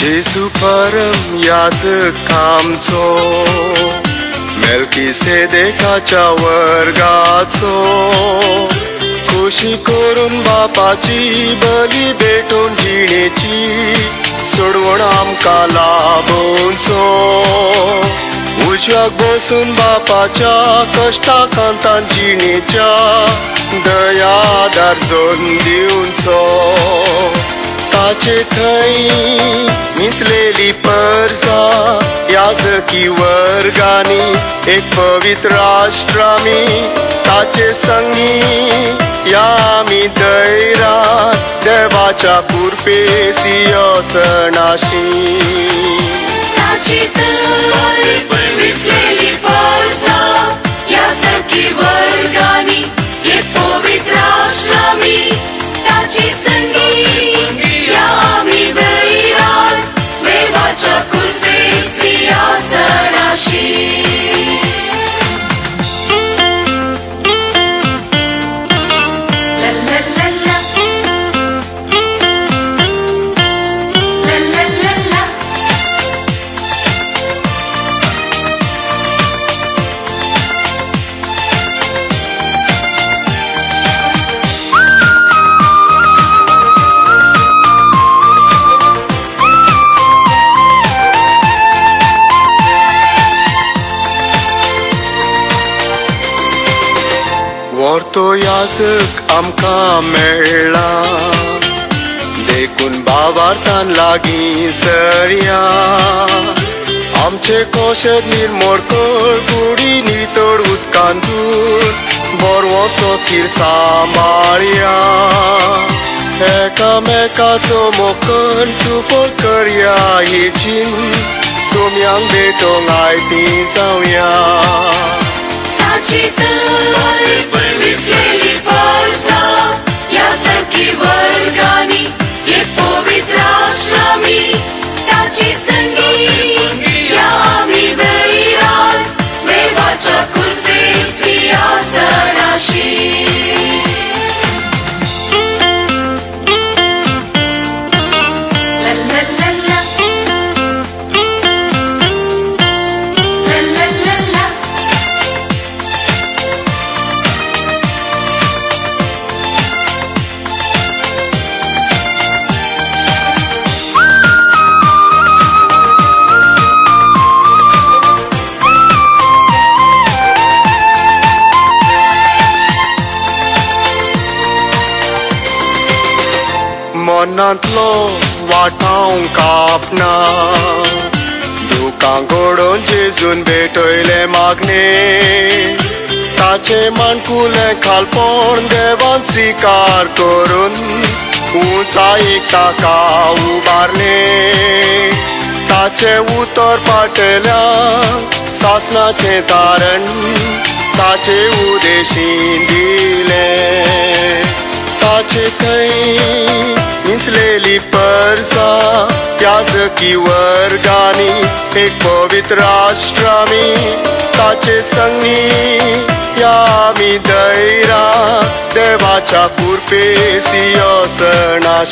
सुपरम याजक आमचो मेलकी सेदेकाच्या वर्गाचो. खुशी करून बापाची बली भेटून जिणेची सोडवण आमकां लाभोवचो उजव्याक बसून बापाच्या कश्टा कांतान जिणेच्या दयादार जोन दिवचो ताचे थंय मिचलेली परसा याजकी वर्गानी एक पवित्र राष्ट्र आमी ताचे संगी या आमी दैरा देवाच्या कुरपेसी असणाशी ताची तळ विसलेली परसा या सखी वर्गानी She वर्तो याजक आमकां मेळ्ळा देखून बाबार्थान लागीं सरया. आमचे कोशेत निर्मोड कर कुडी नितळ उदकांतून बरवो सोकीर सांबाळया एकामेकाचो मोकन सुपोर करया हेचीन सोम्यांक भेटोंक आयती जावया सखी वर्गानी एक पवित्र आश्रमी ताची संगी मनांतलो वाटाव कापना दुकां घडोवन जेजून भेटयले मागणे ताचे माणकुले खालपण देवान स्विकार करून उंचायेक ताका उबारले ताचे उतर पाटल्या सासनाचे तारण ताचे उदेशीन दिले ताचे थंय मिचलेली परसा याजकी वर्गानी एक पवित्र राष्ट्र आमी ताचे संगी या आमी दैरा देवाच्या कुरपेसी सणाशी ताची